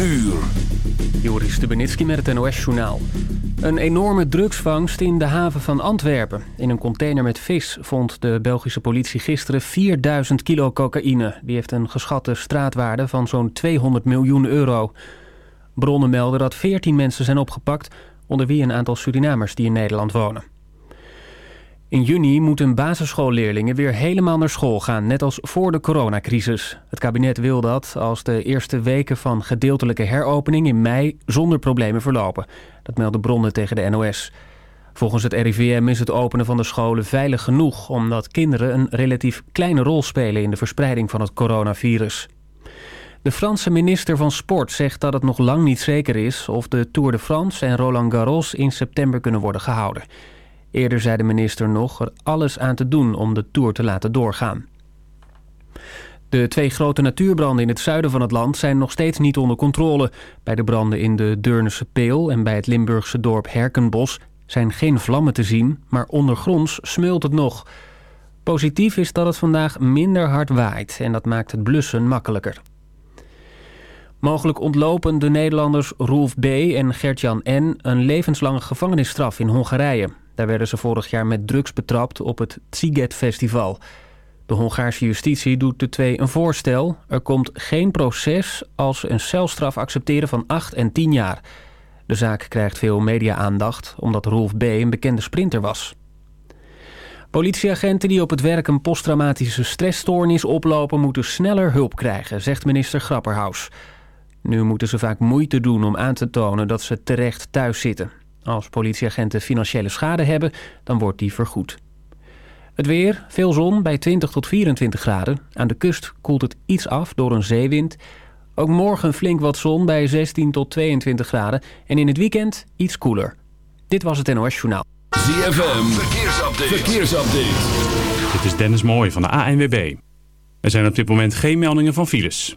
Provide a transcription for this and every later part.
uur. Joris Stubenitski met het NOS-journaal. Een enorme drugsvangst in de haven van Antwerpen. In een container met vis vond de Belgische politie gisteren 4000 kilo cocaïne. Die heeft een geschatte straatwaarde van zo'n 200 miljoen euro. Bronnen melden dat 14 mensen zijn opgepakt... onder wie een aantal Surinamers die in Nederland wonen. In juni moeten basisschoolleerlingen weer helemaal naar school gaan, net als voor de coronacrisis. Het kabinet wil dat als de eerste weken van gedeeltelijke heropening in mei zonder problemen verlopen. Dat melden bronnen tegen de NOS. Volgens het RIVM is het openen van de scholen veilig genoeg... omdat kinderen een relatief kleine rol spelen in de verspreiding van het coronavirus. De Franse minister van Sport zegt dat het nog lang niet zeker is... of de Tour de France en Roland Garros in september kunnen worden gehouden. Eerder zei de minister nog er alles aan te doen om de Tour te laten doorgaan. De twee grote natuurbranden in het zuiden van het land zijn nog steeds niet onder controle. Bij de branden in de Deurnense Peel en bij het Limburgse dorp Herkenbos zijn geen vlammen te zien, maar ondergronds smeult het nog. Positief is dat het vandaag minder hard waait en dat maakt het blussen makkelijker. Mogelijk ontlopen de Nederlanders Rolf B. en Gertjan N. een levenslange gevangenisstraf in Hongarije. Daar werden ze vorig jaar met drugs betrapt op het Tsiget Festival. De Hongaarse justitie doet de twee een voorstel. Er komt geen proces als ze een celstraf accepteren van 8 en 10 jaar. De zaak krijgt veel media-aandacht omdat Rolf B. een bekende sprinter was. Politieagenten die op het werk een posttraumatische stressstoornis oplopen... moeten sneller hulp krijgen, zegt minister Grapperhaus. Nu moeten ze vaak moeite doen om aan te tonen dat ze terecht thuis zitten. Als politieagenten financiële schade hebben, dan wordt die vergoed. Het weer, veel zon bij 20 tot 24 graden. Aan de kust koelt het iets af door een zeewind. Ook morgen flink wat zon bij 16 tot 22 graden. En in het weekend iets koeler. Dit was het NOS Journaal. ZFM, verkeersupdate. verkeersupdate. Dit is Dennis Mooij van de ANWB. Er zijn op dit moment geen meldingen van files.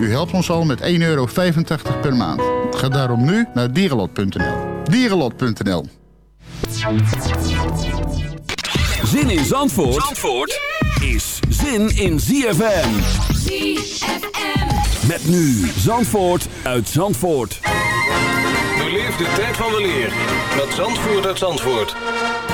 U helpt ons al met 1,85 euro per maand. Ga daarom nu naar dierenlot.nl. Dierenlot.nl Zin in Zandvoort, Zandvoort is zin in ZFM. ZFM. Met nu Zandvoort uit Zandvoort. Beleef de tijd van de leer met Zandvoort uit Zandvoort.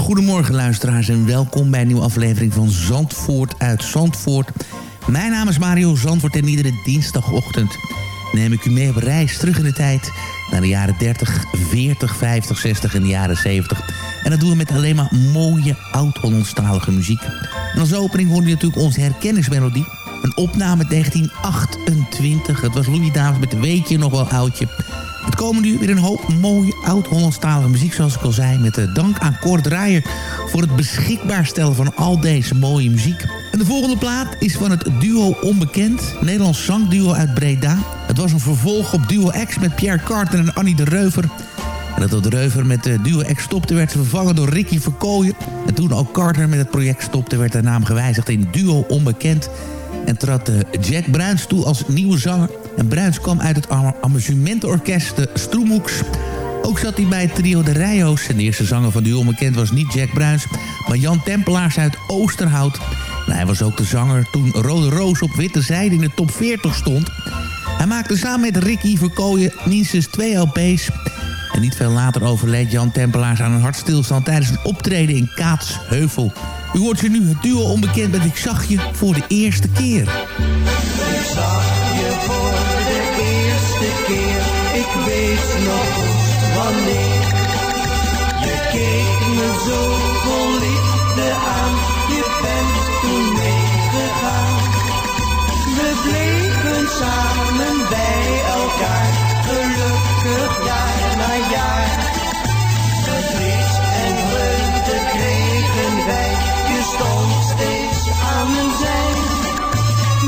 goedemorgen luisteraars en welkom bij een nieuwe aflevering van Zandvoort uit Zandvoort. Mijn naam is Mario Zandvoort en iedere dinsdagochtend neem ik u mee op reis terug in de tijd naar de jaren 30, 40, 50, 60 en de jaren 70. En dat doen we met alleen maar mooie oud-Hollandstalige muziek. En als opening hoorde je natuurlijk onze herkenningsmelodie. Een opname uit 1928. Het was Louis Davis met een weekje nog wel oudje. Komen nu weer een hoop mooie oud-Hollandstalige muziek, zoals ik al zei. Met de dank aan Kort Draaier voor het beschikbaar stellen van al deze mooie muziek. En de volgende plaat is van het duo Onbekend. Nederlands zangduo uit Breda. Het was een vervolg op Duo X met Pierre Carter en Annie de Reuver. En dat de Reuver met de Duo X stopte werd ze vervangen door Ricky Verkooyen. En toen ook Carter met het project stopte werd de naam gewijzigd in Duo Onbekend. En trad eh, Jack Bruins toe als nieuwe zanger. En Bruins kwam uit het am- amusementenorkest de Stroemoeks. Ook zat hij bij het trio De Rijo's. En de eerste zanger van Duo Onbekend was niet Jack Bruins... maar Jan Tempelaars uit Oosterhout. En hij was ook de zanger toen Rode Roos op witte zijde in de top 40 stond. Hij maakte samen met Ricky Verkooyen minstens twee LP's... En niet veel later overleed Jan Tempelaars aan een hartstilstand tijdens een optreden in Kaatsheuvel. U hoort je nu het duo onbekend met Ik zag je voor de eerste keer. Ik zag je voor de eerste ik weet nog goed wanneer. Je keek me zo vol liefde aan, je bent toen meegegaan. We bleven samen bij elkaar, gelukkig jaar na jaar.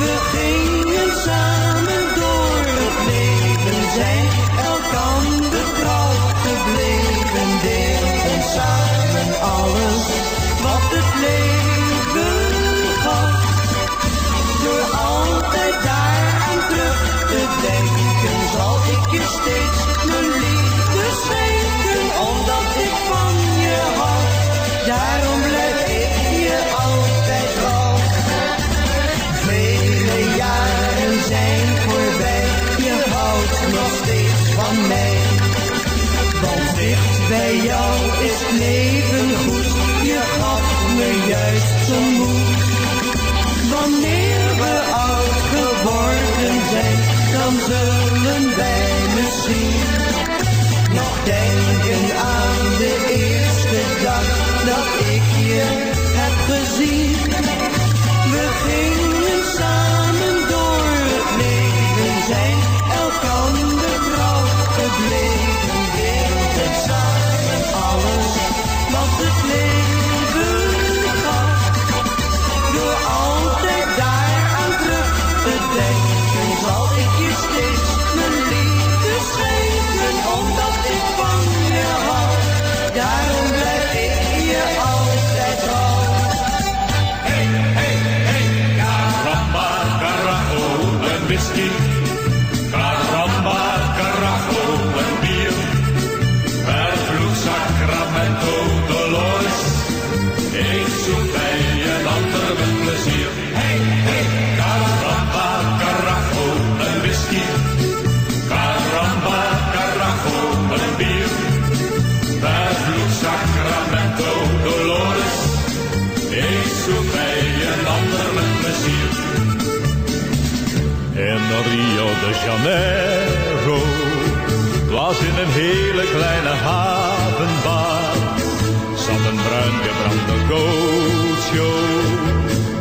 We gingen samen door het leven, zijn elkander trouw gebleven, deelden samen alles wat het leven gaf. Door altijd daaraan terug te denken, zal ik je steeds jou is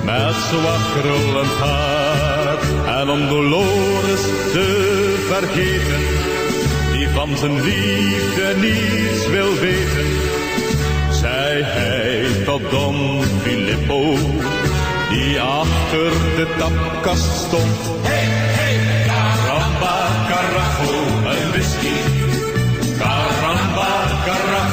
met zwart krullend haar. En om Dolores te vergeten, die van zijn liefde niets wil weten, zei hij tot Don Filippo, die achter de tapkast stond. Hey, hey, caramba, carajo, een whisky. Caramba, carajo,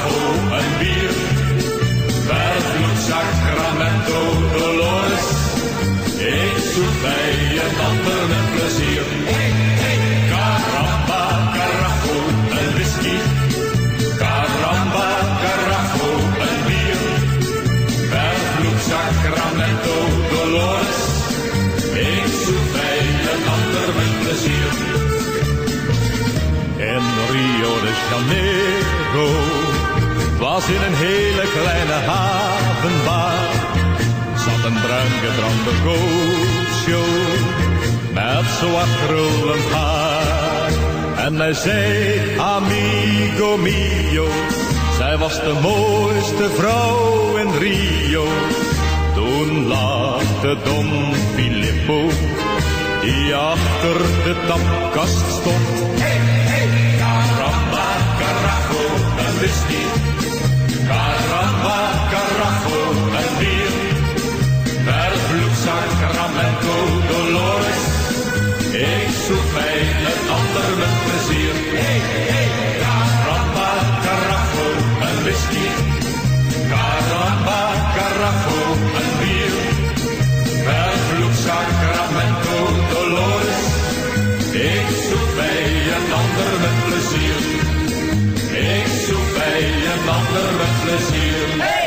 in een hele kleine havenbar zat een bruin gebrande gootjo met zwart krullend haar. En hij zei, amigo mio, zij was de mooiste vrouw in Rio. Toen lachte Don Filippo, die achter de tapkast stond. Hey, hey, carajo, een whisky. Caramba, carajo, een bier. Vervloed Sacramento, Dolores. Ik zoek bij een ander met plezier. Hey, hey, caramba, carajo, een whisky. Caramba, carajo, een bier. Vervloed Sacramento, Dolores. Ik zoek bij een ander met plezier. Ik zoek bij een ander met plezier.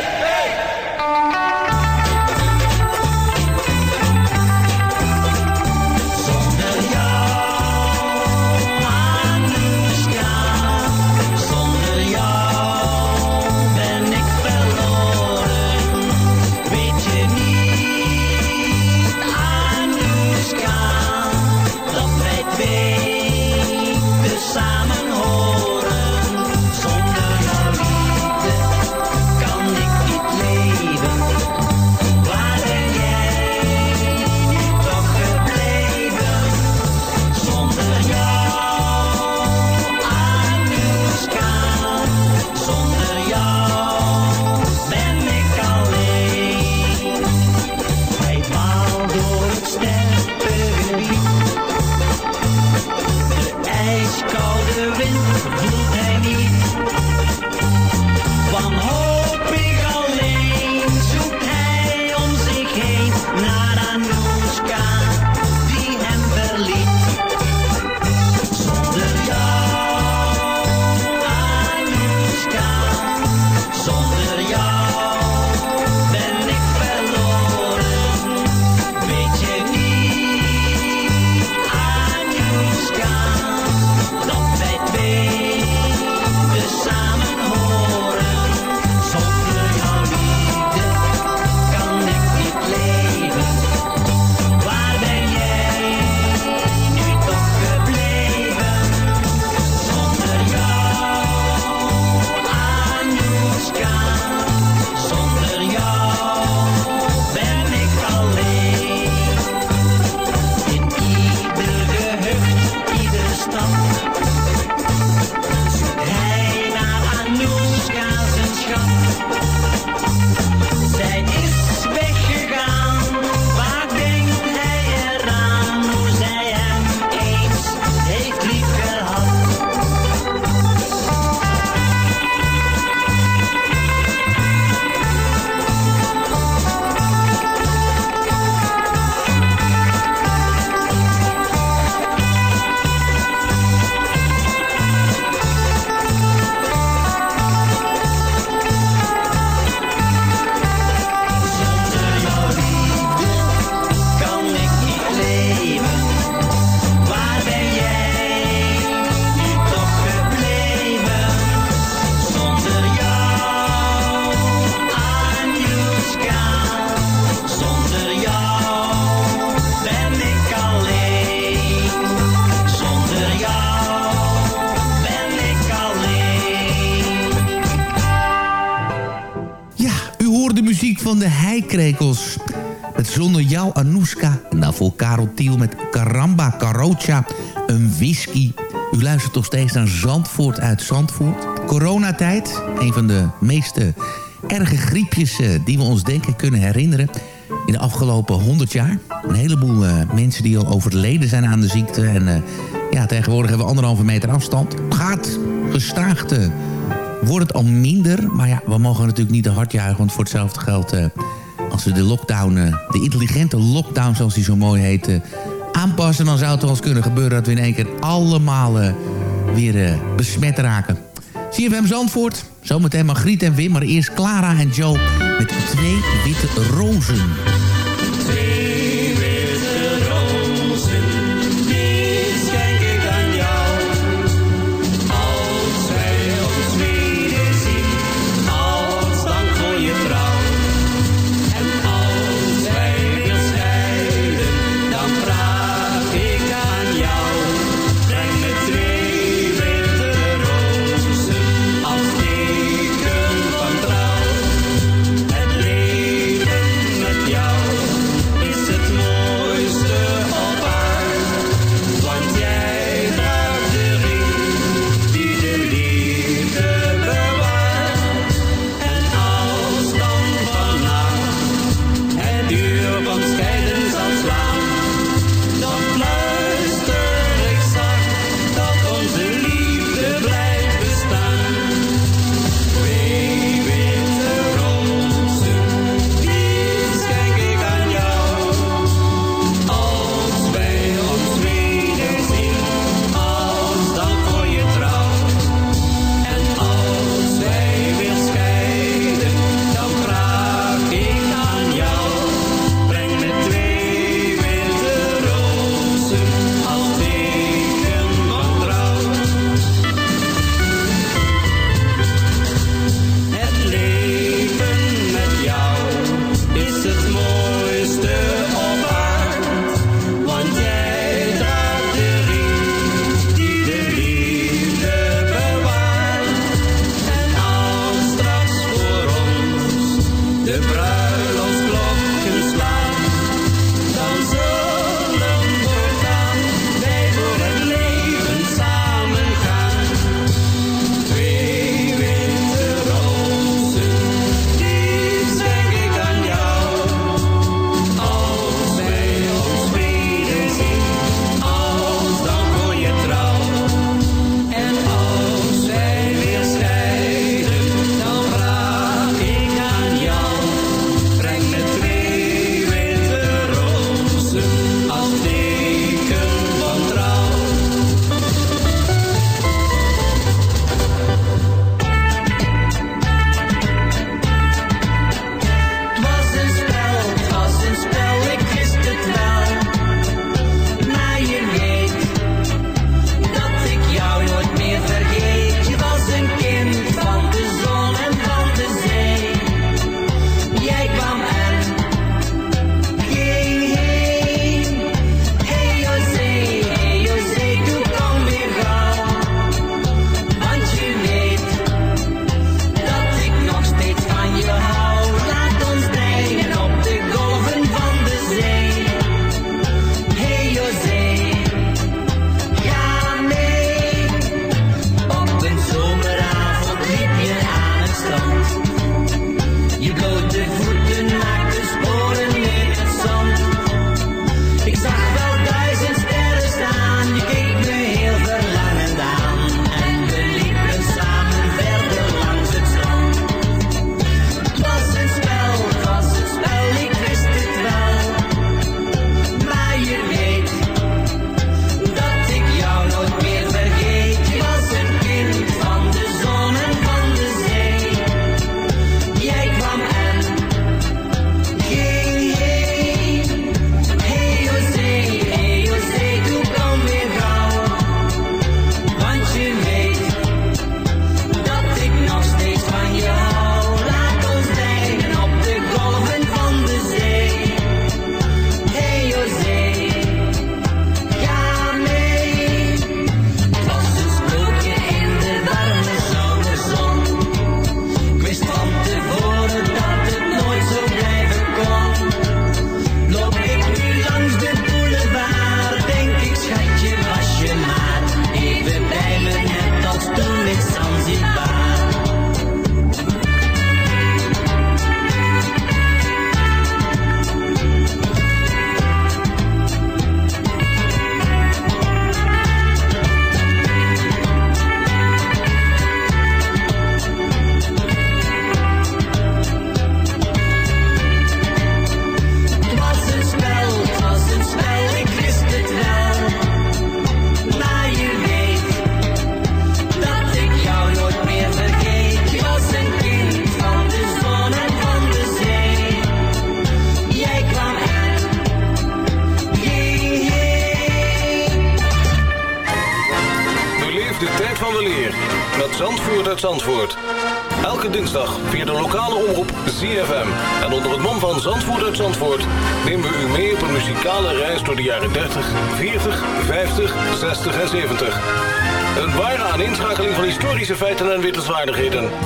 Tiel met Caramba Carocha. Een whisky. U luistert toch steeds naar Zandvoort uit Zandvoort. Coronatijd. Een van de meeste erge griepjes eh, die we ons denken kunnen herinneren. In de afgelopen 100 jaar. Een heleboel eh, mensen die al overleden zijn aan de ziekte. En eh, ja, tegenwoordig hebben we anderhalve meter afstand. Gaat gestaag eh, wordt het al minder. Maar ja, we mogen natuurlijk niet te hard juichen. Want voor hetzelfde geld, als we de lockdown, eh, de intelligente lockdown zoals die zo mooi heet, eh, aanpassen... dan zou het wel eens kunnen gebeuren dat we in één keer allemaal eh, weer besmet raken. CFM Zandvoort, zometeen Margriet en Wim, maar eerst Clara en Joe met twee witte rozen.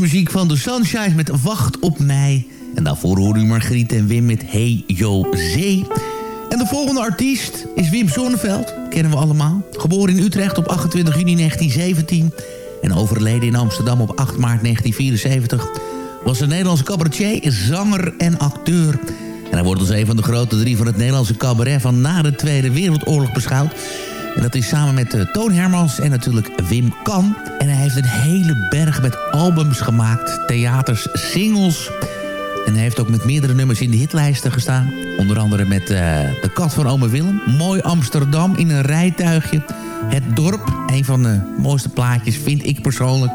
muziek van de Sunshine met Wacht op mij. En daarvoor hoor u Margriet en Wim met Hey Jo Zee. En de volgende artiest is Wim Zonneveld, kennen we allemaal. Geboren in Utrecht op 28 juni 1917 en overleden in Amsterdam op 8 maart 1974... was een Nederlandse cabaretier, zanger en acteur... En hij wordt als een van de grote drie van het Nederlandse cabaret van na de Tweede Wereldoorlog beschouwd. En dat is samen met eh, Toon Hermans en natuurlijk Wim Kan. En hij heeft een hele berg met albums gemaakt, theaters, singles... En hij heeft ook met meerdere nummers in de hitlijsten gestaan. Onder andere met eh, De Kat van Ome Willem. Mooi Amsterdam in een rijtuigje. Het Dorp, een van de mooiste plaatjes vind ik persoonlijk.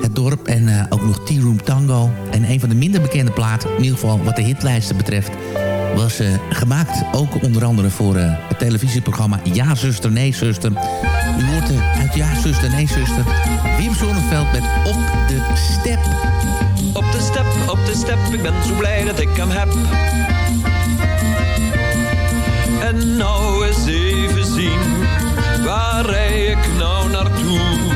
Het Dorp en eh, ook nog Tea Room Tango. En een van de minder bekende platen, in ieder geval wat de hitlijsten betreft... was eh, gemaakt ook onder andere voor eh, het televisieprogramma Ja Zuster, Nee Zuster. U hoort eh, uit Ja Zuster, Nee Zuster... Wim Sonneveld met Op de Step. Op de step, op de step, ik ben zo blij dat ik hem heb. En nou eens even zien, waar rij ik nou naartoe?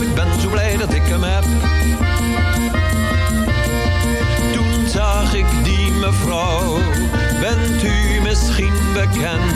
Ik ben zo blij dat ik hem heb. Toen zag ik die mevrouw, bent u misschien bekend?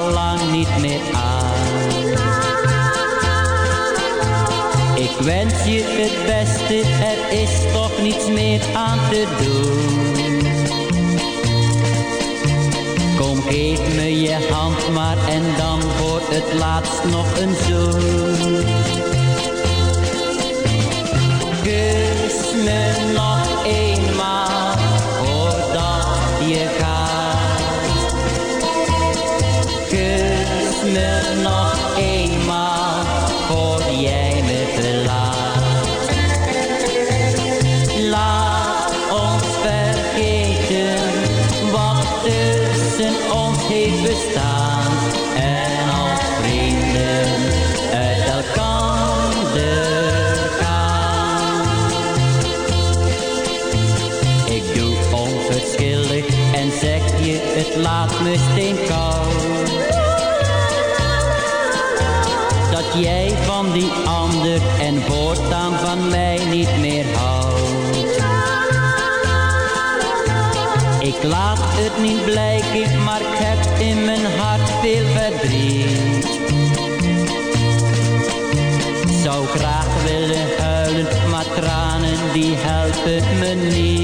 Lang niet meer aan. Ik wens je het beste, er is toch niets meer aan te doen. Kom, geef me je hand maar en dan voor het laatst nog een zoen. Kus me nog niet blijken, maar ik heb in mijn hart veel verdriet. Zou graag willen huilen, maar tranen die helpen me niet.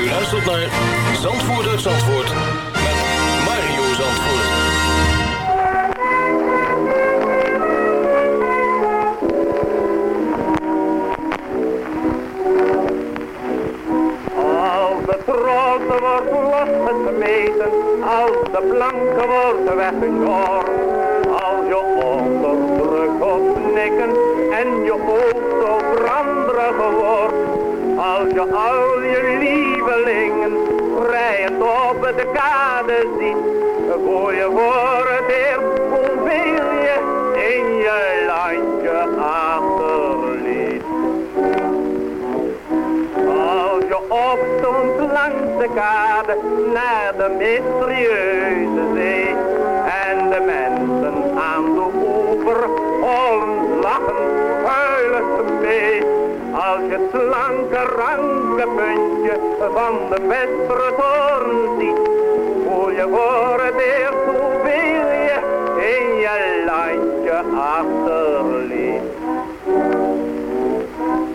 U luistert naar Zandvoort uit Zandvoort met Mario Zandvoort. Als de trossen wordt losgemeten, als de planken worden weggeschoren, als je al je lievelingen vrijend op de kade ziet, voor je voor het eerst je in je landje achterliet. Als je opstond langs de kade naar de mysterieuze zee en de mensen Als het slanke ranke puntje van de vestere toren ziet, voel je voor het eerst hoeveel je in je landje achterliet.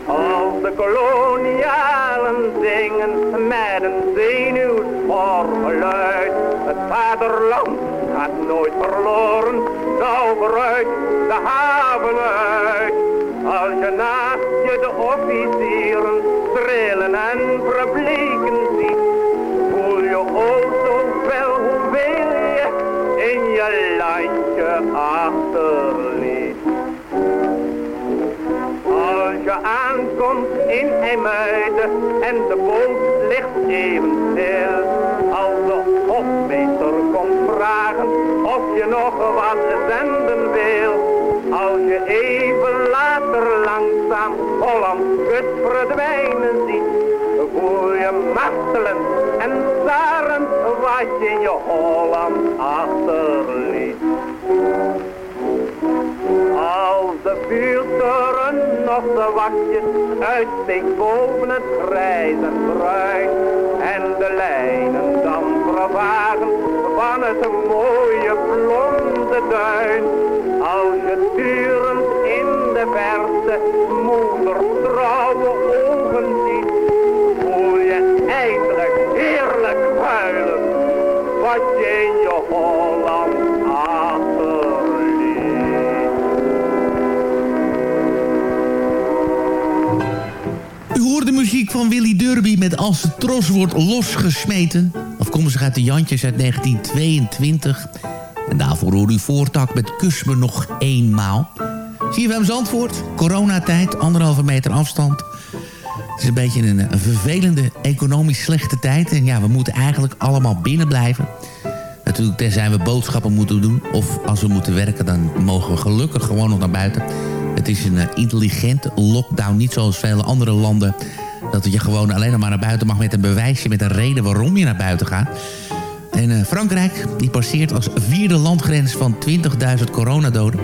Als de kolonialen zingen met een zenuwsvol geluid. Het vaderland gaat nooit verloren, gauw vooruit de haven uit. Als je naast je de officieren trillen en verbleken ziet, voel je ook zoveel hoeveel je in je landje achterliet. Als je aankomt in IJmuiden en de boot ligt even stil. Als de hofmeester komt vragen of je nog wat zenden wil. Als je even later langzaam Holland kust verdwijnen ziet. Voel je martelen en zarend wat je in je Holland achterliet. Als de vuurtoren nog de wachtjes uitsteekt boven het grijs en bruin. En de lijnen dan vervagen van het mooie blonde duin. Als je turend in de verte moeder trouwe ogen ziet. Voel je eindelijk heerlijk huilen wat je in je Holland. U hoort de muziek van Willy Derby met Als de tros wordt losgesmeten. Afkomstig uit de Jantjes uit 1922. En daarvoor hoor u voortak met Kus me nog eenmaal. CFM Zandvoort, coronatijd, anderhalve meter afstand. Het is een beetje een, een vervelende, economisch slechte tijd. En ja, we moeten eigenlijk allemaal binnen blijven. Natuurlijk, tenzij we boodschappen moeten doen. Of als we moeten werken, dan mogen we gelukkig gewoon nog naar buiten. Het is een eh, intelligente lockdown, niet zoals vele andere landen... dat je gewoon alleen nog maar naar buiten mag met een bewijsje... met een reden waarom je naar buiten gaat. En eh, Frankrijk, die passeert als vierde landgrens van 20.000 coronadoden.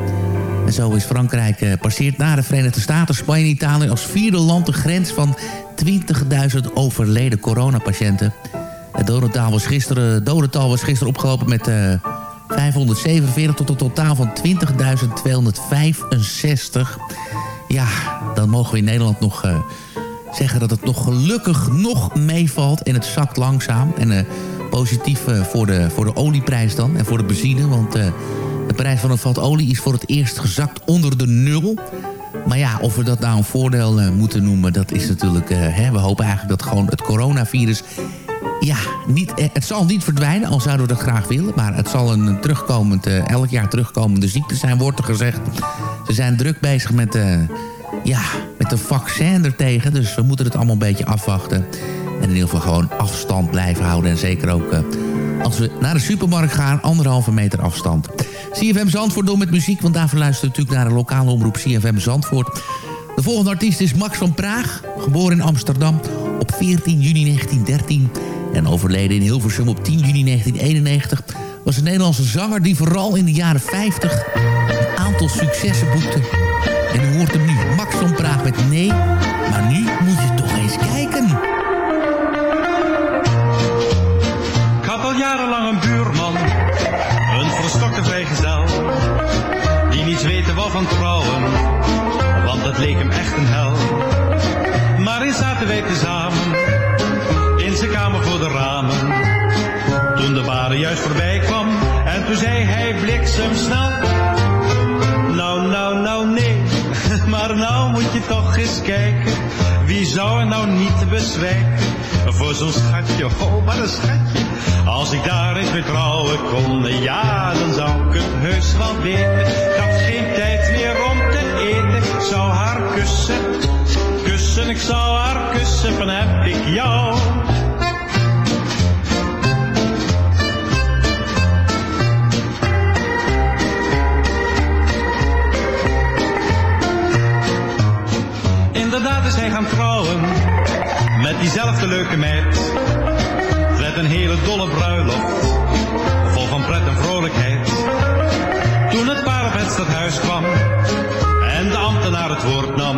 En zo is Frankrijk eh, passeert na de Verenigde Staten, Spanje en Italië... als vierde land de grens van 20.000 overleden coronapatiënten. Het dodental was gisteren, dodental was gisteren opgelopen met... eh, 547 tot een totaal van 20.265. Ja, dan mogen we in Nederland nog eh, zeggen dat het nog gelukkig nog meevalt. En het zakt langzaam. En eh, positief eh, voor, de, voor de olieprijs dan en voor de benzine. Want eh, de prijs van een vat olie is voor het eerst gezakt onder de nul. Maar ja, of we dat nou een voordeel moeten noemen, dat is natuurlijk... hè, we hopen eigenlijk dat gewoon het coronavirus ja, niet, het zal niet verdwijnen, al zouden we dat graag willen. Maar het zal een terugkomend, elk jaar terugkomende ziekte zijn, wordt er gezegd. Ze zijn druk bezig met, ja, een vaccin ertegen. Dus we moeten het allemaal een beetje afwachten. En in ieder geval gewoon afstand blijven houden. En zeker ook eh, als we naar de supermarkt gaan, anderhalve meter afstand. CFM Zandvoort door met muziek, want daarvoor luisteren we natuurlijk naar de lokale omroep CFM Zandvoort. De volgende artiest is Max van Praag, geboren in Amsterdam op 14 juni 1913 en overleden in Hilversum op 10 juni 1991... was een Nederlandse zanger die vooral in de jaren 50 een aantal successen boekte. En u hoort hem nu, Max van Praag met Nee, maar nu moet je toch eens kijken. Ik had al jarenlang een buurman, een verstokte vrijgezel. Die niets weten wou van trouwen, want het leek hem echt een hel. Maar eens zaten wij tezamen, in zijn kamer voor de ramen. Toen de bare juist voorbij kwam, en toen zei hij bliksemsnel. Nou, maar nou moet je toch eens kijken. Wie zou er nou niet bezwijken voor zo'n schatje, oh wat een schatje. Als ik daar eens mee trouwen kon, ja dan zou ik het heus wel weten. Had geen tijd meer om te eten, zou haar kussen, kussen, ik zou haar kussen van heb ik jou. Hij gaan trouwen met diezelfde leuke meid. Met een hele dolle bruiloft, vol van pret en vrolijkheid. Toen het paar op het stadhuis kwam en de ambtenaar het woord nam,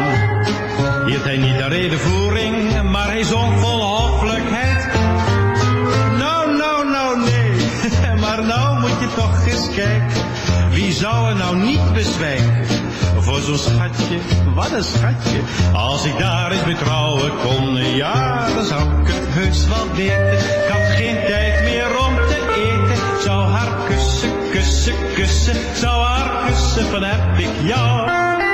hield hij niet de redenvoering, maar hij zong vol hoffelijkheid. Nou, nou, nou, nee, maar nou moet je toch eens kijken. Wie zou er nou niet bezwijken voor zo'n schatje, wat een schatje. Als ik daar eens mee kon, ja, dan zou ik het heus wel weten. Ik had geen tijd meer om te eten, zou haar kussen, kussen kussen, kussen, zou haar kussen van heb ik jou.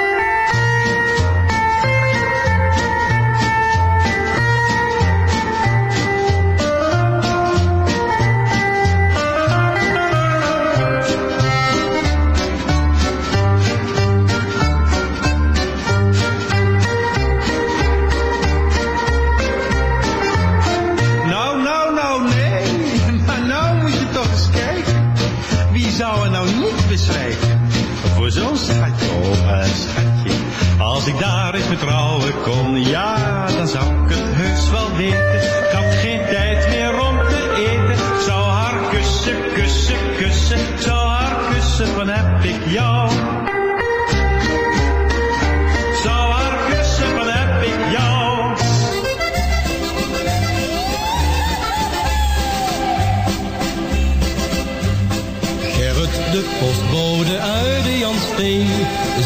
Als ik daar eens met trouwen kon, ja, dan zou ik het heus wel weten. Ik had geen tijd meer om te eten. Zou haar kussen, kussen, kussen. Zou haar kussen van heb ik jou.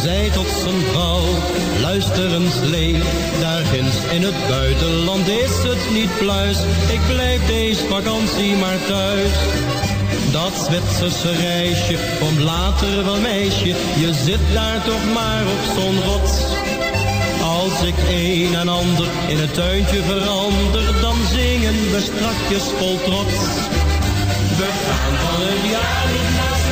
Zei tot zijn vrouw, luister eens lee, daar ginds in het buitenland is het niet pluis, ik blijf deze vakantie maar thuis. Dat Zwitserse reisje komt later wel meisje, je zit daar toch maar op zo'n rots. Als ik een en ander in het tuintje verander, dan zingen we strakjes vol trots. We gaan van het jaar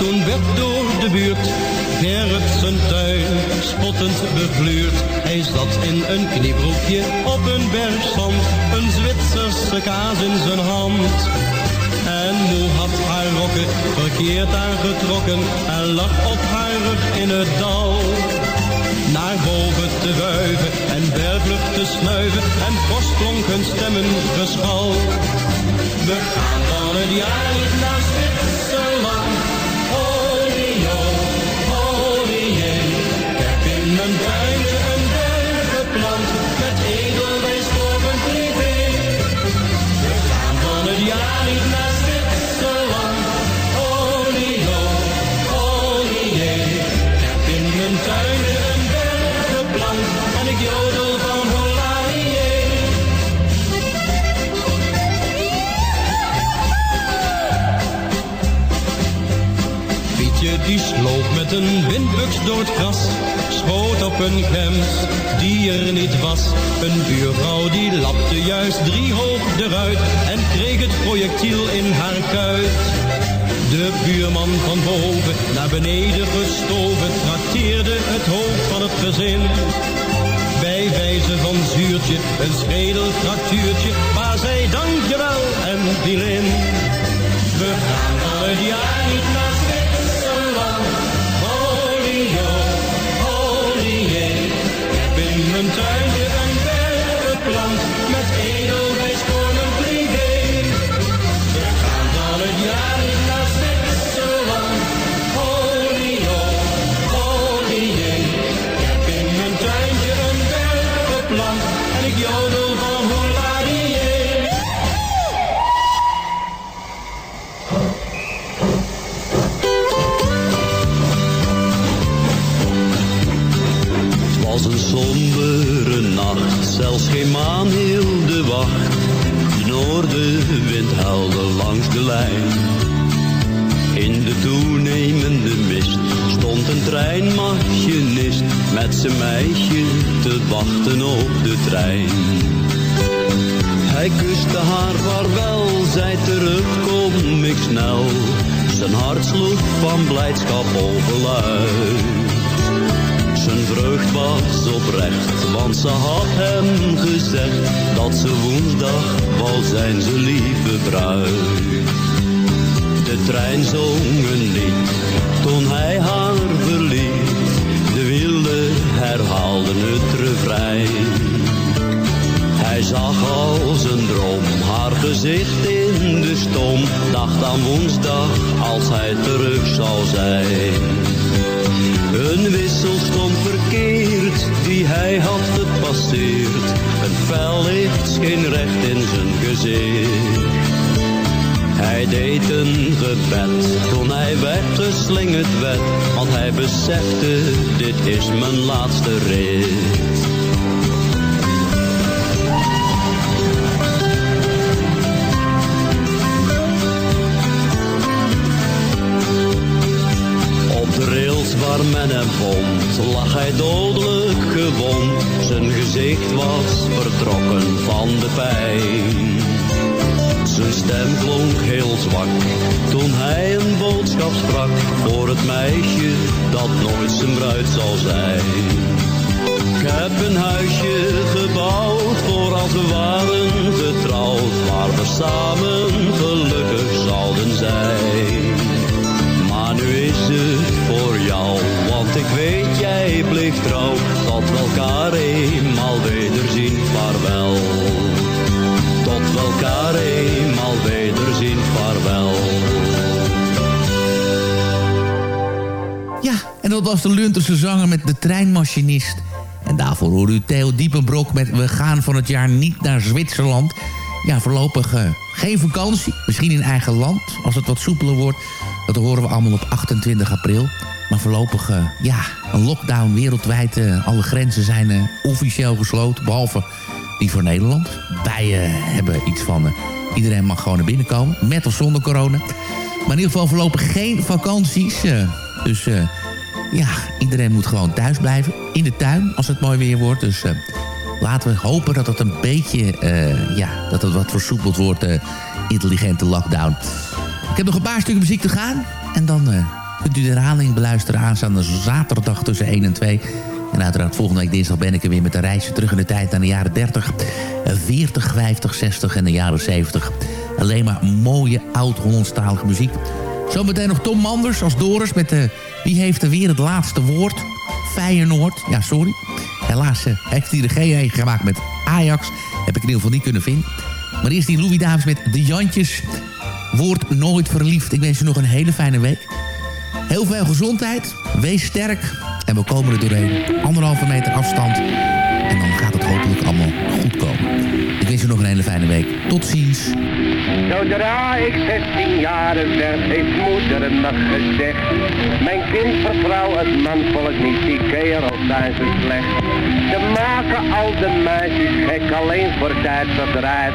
toen werd door de buurt Gerrit zijn tuin spottend bevluurd. Hij zat in een kniebroekje op een bergzand, een Zwitserse kaas in zijn hand. En moe had haar rokken verkeerd aangetrokken en lag op haar rug in het dal. Naar boven te wuiven en berglucht te snuiven en fors stemmen geschal. We gaan van het jaar naar Zwitserland. Mijn tuintje een berg geplant met edelwijs voor mijn privé. We gaan van het jaar niet naar Zwitserland. Olie, oh, olie. Ik heb in mijn tuintje een berg geplant en ik jodel van Hollarië. Pietje die sloop met een windbuks door het gras, schoot op een gems die er niet was. Een buurvrouw die lapte juist drie hoog eruit en kreeg het projectiel in haar kuit. De buurman van boven naar beneden gestoven trakteerde het hoofd van het gezin. Bij wijze van zuurtje, een schedelfractuurtje, maar zij dankjewel en in. We gaan het jaar niet naar heb want ze had hem gezegd dat ze woensdag wou zijn, zijn lieve bruid. De trein zong een lied toen hij haar verliet. De wilde herhaalde het refrein. Hij Hij zag als een droom haar gezicht in de stom. Dacht aan woensdag als hij terug zou zijn. Een wissel stond verkeerd die hij had gepasseerd. Een fel licht scheen recht in zijn gezicht. Hij deed een gebed toen hij weggeslingerd werd. Want hij besefte, dit is mijn laatste rit. Op de rails waar men hem vond, lag hij dodelijk gewond. Zijn gezicht was vertrokken van de pijn. Zijn stem klonk heel zwak toen hij een boodschap sprak voor het meisje dat nooit zijn bruid zal zijn. Ik heb een huisje gebouwd voor als we waren getrouwd, waar we samen gelukkig zouden zijn. Maar nu is het voor jou, ik weet jij bleef trouw, tot we elkaar eenmaal wederzien, vaarwel. Tot we elkaar eenmaal wederzien, vaarwel. Ja, en dat was de Lunterse zanger met de treinmachinist. En daarvoor hoorde u Theo Diepenbrok met We gaan van het jaar niet naar Zwitserland. Ja, voorlopig eh, geen vakantie. Misschien in eigen land, als het wat soepeler wordt. Dat horen we allemaal op 28 april. Maar voorlopig, eh, ja, een lockdown wereldwijd. eh, alle grenzen zijn eh, officieel gesloten, behalve die voor Nederland. Wij hebben iets van... iedereen mag gewoon naar binnen komen, met of zonder corona. Maar in ieder geval voorlopig geen vakanties. dus ja, iedereen moet gewoon thuis blijven. In de tuin, als het mooi weer wordt. Dus laten we hopen dat het een beetje... ja, dat het wat versoepeld wordt. intelligente lockdown. Ik heb nog een paar stukken muziek te gaan. En dan kunt u de herhaling beluisteren aanstaande zaterdag tussen 1 en 2. En uiteraard volgende week dinsdag ben ik er weer met een reisje terug in de tijd naar de jaren 30, eh, 40, 50, 60 en de jaren 70. Alleen maar mooie oud-Hollandstalige muziek. Zometeen nog Tom Manders als Doris met de Wie heeft er weer het laatste woord? Feyenoord. Ja, sorry. Helaas eh, heeft hij geen een gemaakt met Ajax. Heb ik in ieder geval niet kunnen vinden. Maar eerst die Louis Dames met De Jantjes. Word nooit verliefd. Ik wens je nog een hele fijne week. Heel veel gezondheid. Wees sterk. En we komen er doorheen. Anderhalve meter afstand. En dan gaat het hopelijk allemaal goed komen. Ik wens je nog een hele fijne week. Tot ziens. Zodra ik 16 jaar werd, heeft moeder me gezegd. Mijn kind vertrouw het manvolk niet, die kerels Ze maken al de meisjes gek, alleen voor tijd verdrijf.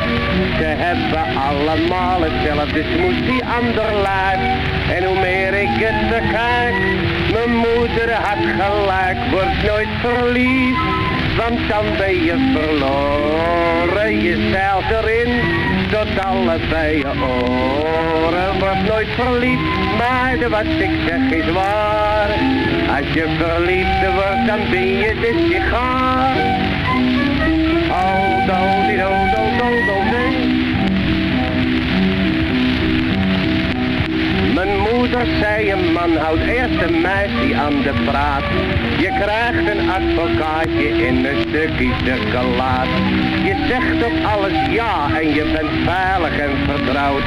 Ze hebben allemaal hetzelfde smoes, die ander lijf. En hoe meer ik het bekijk, mijn moeder had gelijk, wordt nooit verliefd. Want dan ben je verloren, je zeilt erin tot allebei je oren. Wordt nooit verliefd, maar de wat ik zeg is waar. Als je verliefd wordt, dan ben je de sigaar. Oh, do, di, do, do, do, nee. Moeder zei een man houdt eerst een meisje aan de praat. Je krijgt een advocaatje in een stukje chocolade. Je zegt op alles ja en je bent veilig en vertrouwd.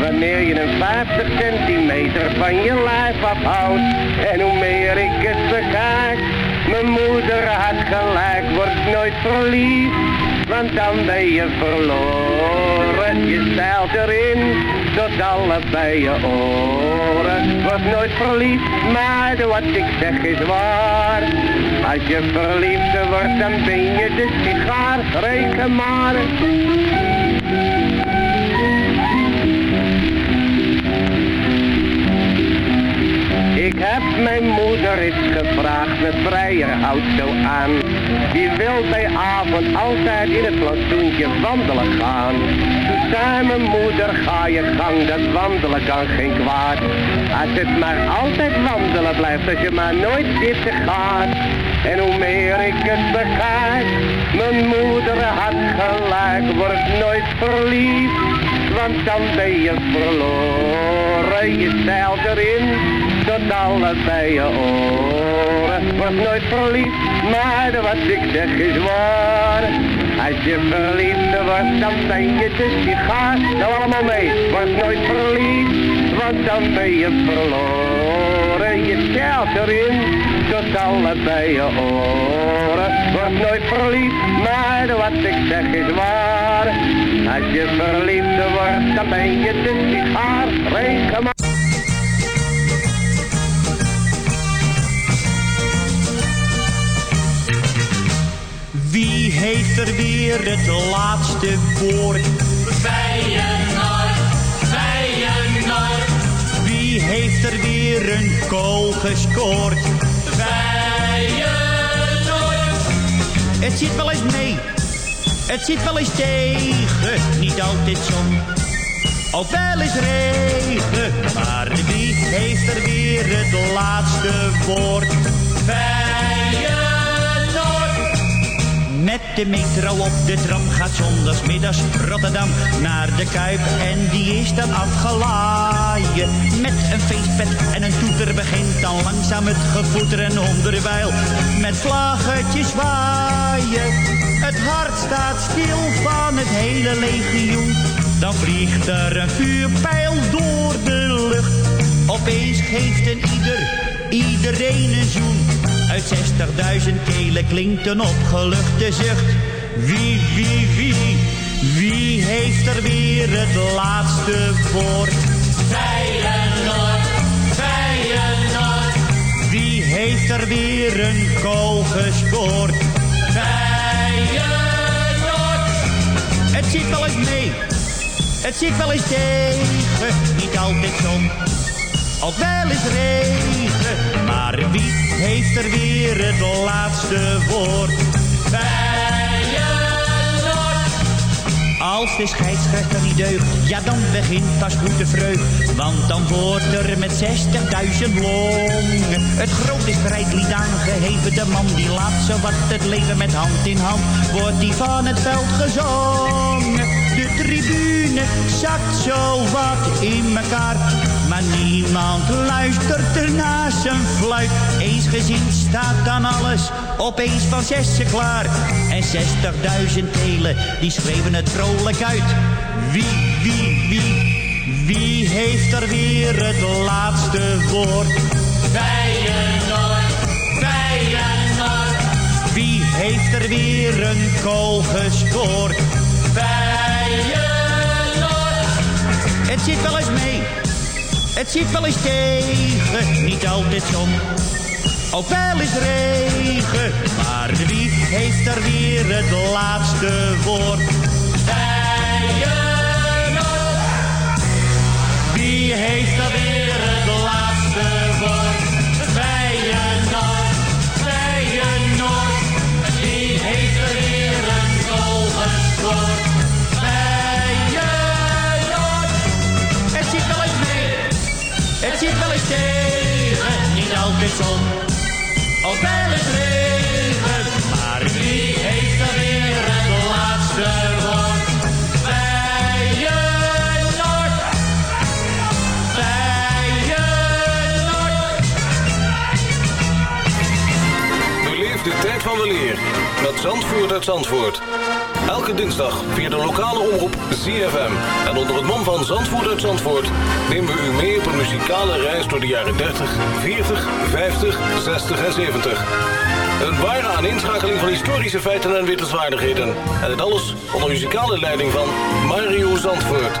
Wanneer je een 50 centimeter van je lijf afhoudt. En hoe meer ik het bekijk, mijn moeder had gelijk, wordt nooit verliefd. Want dan ben je verloren, je stijlt erin tot allebei je oren. Wordt nooit verliefd, maar wat ik zeg is waar. Als je verliefd wordt, dan ben je de sigaar, reken maar. Ik heb mijn moeder eens gevraagd, de vrijer houdt zo aan. Die wil bij avond altijd in het plantsoentje wandelen gaan. Toen zei mijn moeder, ga je gang, dat wandelen kan geen kwaad. Als het maar altijd wandelen blijft, als je maar nooit zitten gaat. En hoe meer ik het bekijk, mijn moeder had gelijk, wordt nooit verliefd. Want dan ben je verloren, je zeilt erin tot allebei je oren. Wordt nooit verliefd, maar wat ik zeg is waar. Als je verliefd wordt, dan ben je de sigaar. Nou allemaal mee, word nooit verliefd, want dan ben je verloren. Je stelt erin, tot allebei je oren. Word nooit verliefd, maar wat ik zeg is waar. Als je verliefd wordt, dan ben je de sigaar. Reken maar. Heeft er weer het laatste woord? Feyenoord, Feyenoord. Wie heeft er weer een goal gescoord? Feyenoord. Het zit wel eens mee, het zit wel eens tegen, niet altijd zon. Ook wel eens regen, maar wie heeft er weer het laatste woord? Met de metro op de tram gaat zondagsmiddags Rotterdam naar de Kuip en die is dan afgelaaien. Met een feestpet en een toeter begint dan langzaam het gevoeter en onderwijl met vlaggetjes waaien. Het hart staat stil van het hele legioen. Dan vliegt er een vuurpijl door de lucht. Opeens geeft een ieder, iedereen een zoen. Uit 60.000 kelen klinkt een opgeluchte zucht. Wie, wie, wie, wie heeft er weer het laatste woord? Feyenoord, Feyenoord. Wie heeft er weer een goal gescoord? Feyenoord. Het zit wel eens mee, het zit wel eens tegen, niet altijd zon. Ook wel eens regen, maar wie heeft er weer het laatste woord? Feyenoord. Als de scheidsrechter niet deugt, ja dan begint pas goed de vreugd. Want dan wordt er met 60.000 longen het grote strijdlied aangeheven. De man die laat wat het leven met hand in hand, wordt die van het veld gezongen. De tribune zakt zo wat in elkaar. Niemand luistert er naar zijn fluit. Eens gezien staat dan alles opeens van zessen klaar. En 60.000 telen, die schreeuwen het vrolijk uit. Wie, wie, wie, wie heeft er weer het laatste woord? Feyenoord, Feyenoord. Wie heeft er weer een goal gescoord? Feyenoord. Het zit wel eens mee, het zit wel eens tegen, niet altijd zon. Ook wel eens regen, maar wie heeft er weer het laatste woord? Feyenoord. Wie heeft er weer het laatste woord? Met Zandvoort uit Zandvoort. Elke dinsdag via de lokale omroep ZFM. En onder het mom van Zandvoort uit Zandvoort... nemen we u mee op een muzikale reis door de jaren 30, 40, 50, 60 en 70. Een ware aaninschakeling van historische feiten en wittelswaardigheden. En dit alles onder muzikale leiding van Mario Zandvoort.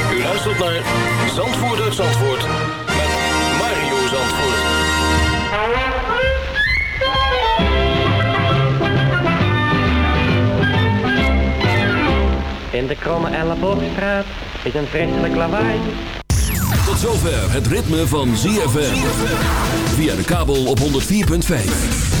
U luistert naar Zandvoort uit Zandvoort met Mario Zandvoort. In de kromme elleboogstraat is een vreselijk lawaai. Tot zover het ritme van ZFM. Via de kabel op 104.5.